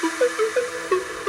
フフフフ。